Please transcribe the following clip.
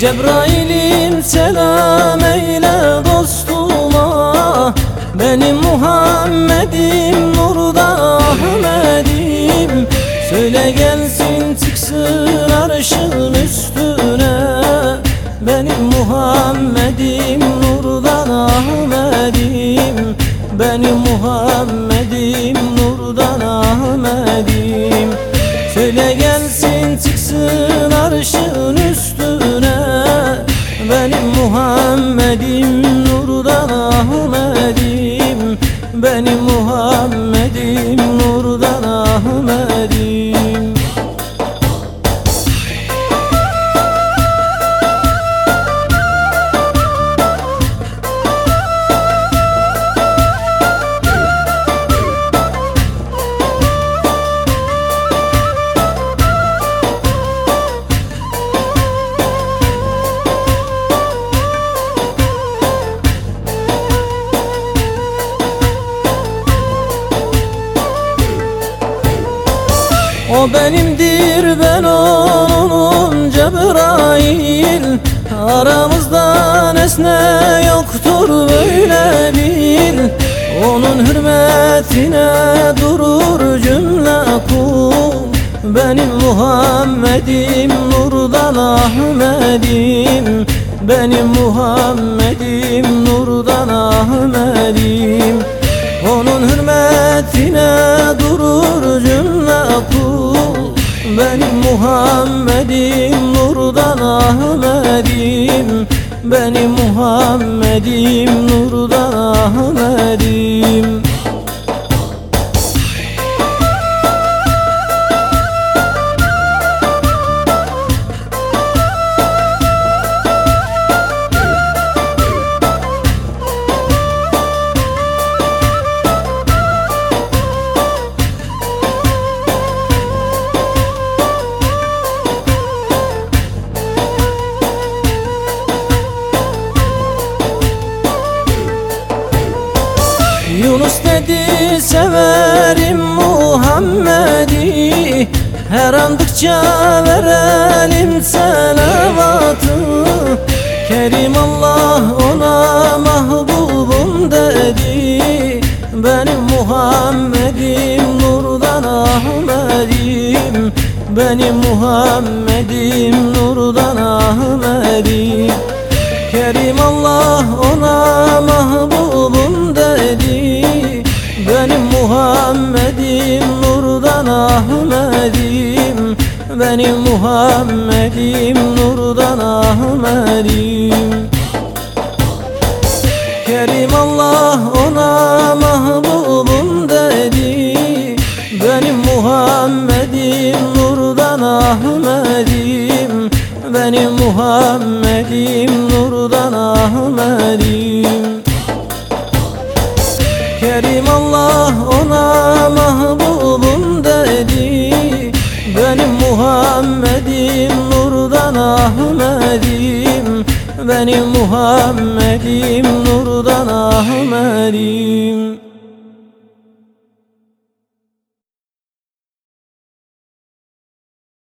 Cebrail'im selam eyle dostuma. Benim Muhammed'im nurda Ahmet'im. Söyle gelsin çıksın arşın üstüne. Benim Muhammed'im nurdan Ahmet'im. Benim Muhammed'im nurdan Ahmet'im. Söyle Benimdir ben onun Cebrail. Aramızda nesne yoktur böyle bil. Onun hürmetine durur cümle kul Benim Muhammed'im nurdan Ahmet'im Benim Muhammed'im nurdan Ahmet'im onun hürmetine Benim Muhammed'im nurdan Ahmet'im. Benim Muhammed'im nurdan Ahmet'im severim Muhammed'i. Her andıkça verelim selavatı Kerim Allah ona mahbubum dedi. Benim Muhammed'im nurdan Ahmet'im Benim Muhammed'im nurdan Ahmet'im Kerim Allah ona mahbubum Muhammed'im nurdan Ahmet'im. Benim Muhammed'im nurdan Ahmet'im. Kerim Allah ona mahbubum dedi. Benim Muhammed'im nurdan Ahmet'im. Benim Muhammed'im nurdan Ahmet'im Muhammed'im nurdan Ahmet'im. Benim Muhammed'im nurdan Ahmet'im